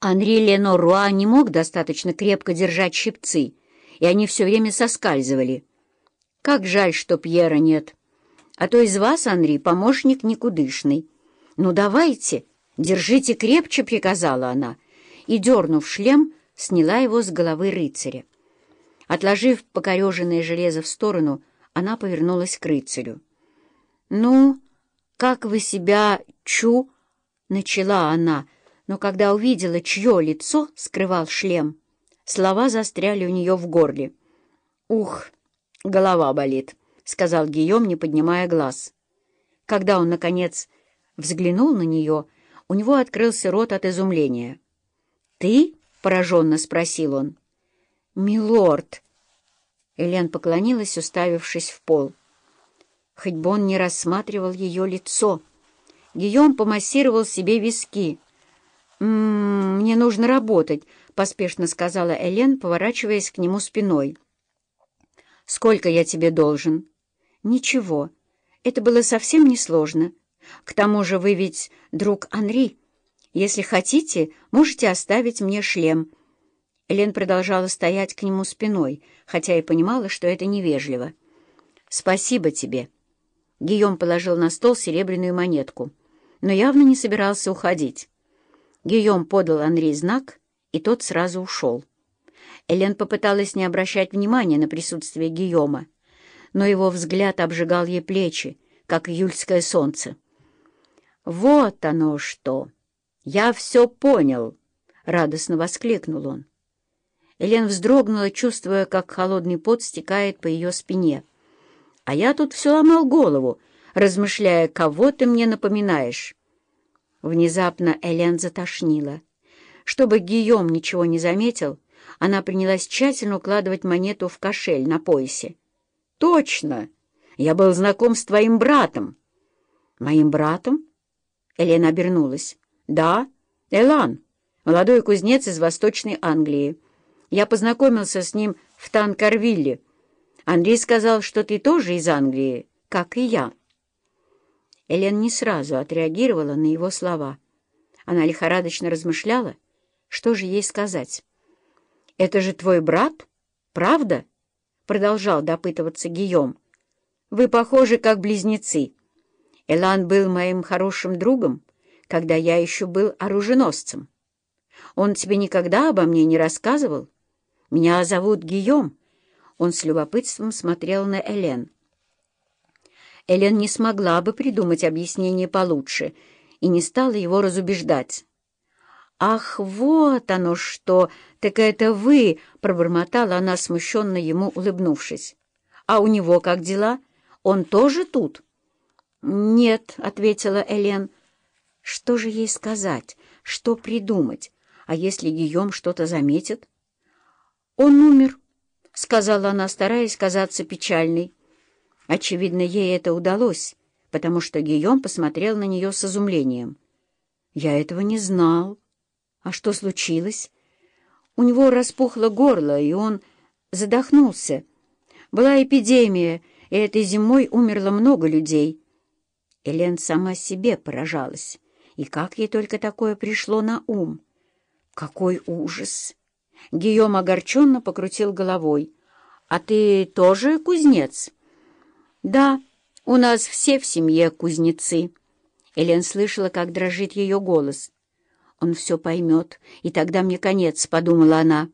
Анри Леноруа не мог достаточно крепко держать щипцы, и они все время соскальзывали. Как жаль, что Пьера нет. А то из вас, Анри, помощник никудышный. Ну, давайте, держите крепче, — приказала она, и, дернув шлем, сняла его с головы рыцаря. Отложив покореженное железо в сторону, она повернулась к рыцарю. «Ну, как вы себя чу?» — начала она, но когда увидела, чье лицо скрывал шлем, слова застряли у нее в горле. «Ух, голова болит», — сказал Гийом, не поднимая глаз. Когда он, наконец, взглянул на нее, у него открылся рот от изумления. «Ты?» — пораженно спросил он. «Милорд!» Элен поклонилась, уставившись в пол. Хоть бы он не рассматривал ее лицо. Гийом помассировал себе виски. «Мне нужно работать», — поспешно сказала Элен, поворачиваясь к нему спиной. «Сколько я тебе должен?» «Ничего. Это было совсем несложно. К тому же вы ведь друг Анри. Если хотите, можете оставить мне шлем». Элен продолжала стоять к нему спиной, хотя и понимала, что это невежливо. «Спасибо тебе». Гийом положил на стол серебряную монетку, но явно не собирался уходить. Гийом подал Анри знак, и тот сразу ушел. Элен попыталась не обращать внимания на присутствие Гийома, но его взгляд обжигал ей плечи, как июльское солнце. «Вот оно что! Я все понял!» — радостно воскликнул он. Элен вздрогнула, чувствуя, как холодный пот стекает по ее спине. «А я тут все ломал голову, размышляя, кого ты мне напоминаешь». Внезапно Элен затошнила. Чтобы Гийом ничего не заметил, она принялась тщательно укладывать монету в кошель на поясе. «Точно! Я был знаком с твоим братом». «Моим братом?» Элена обернулась. «Да, Элан, молодой кузнец из Восточной Англии. Я познакомился с ним в Танкарвилле. Андрей сказал, что ты тоже из Англии, как и я». Элен не сразу отреагировала на его слова. Она лихорадочно размышляла, что же ей сказать. «Это же твой брат? Правда?» — продолжал допытываться Гийом. «Вы похожи, как близнецы. Элан был моим хорошим другом, когда я еще был оруженосцем. Он тебе никогда обо мне не рассказывал? Меня зовут Гийом». Он с любопытством смотрел на Элен. Элен не смогла бы придумать объяснение получше и не стала его разубеждать. «Ах, вот оно что! Так это вы!» — пробормотала она, смущенно ему улыбнувшись. «А у него как дела? Он тоже тут?» «Нет», — ответила Элен. «Что же ей сказать? Что придумать? А если Гийом что-то заметит?» «Он умер», — сказала она, стараясь казаться печальной. Очевидно, ей это удалось, потому что Гийом посмотрел на нее с изумлением. «Я этого не знал». А что случилось? У него распухло горло, и он задохнулся. Была эпидемия, и этой зимой умерло много людей. Элен сама себе поражалась. И как ей только такое пришло на ум? Какой ужас! Гийом огорченно покрутил головой. «А ты тоже кузнец?» «Да, у нас все в семье кузнецы». Элен слышала, как дрожит ее голос. Он все поймет, и тогда мне конец, — подумала она.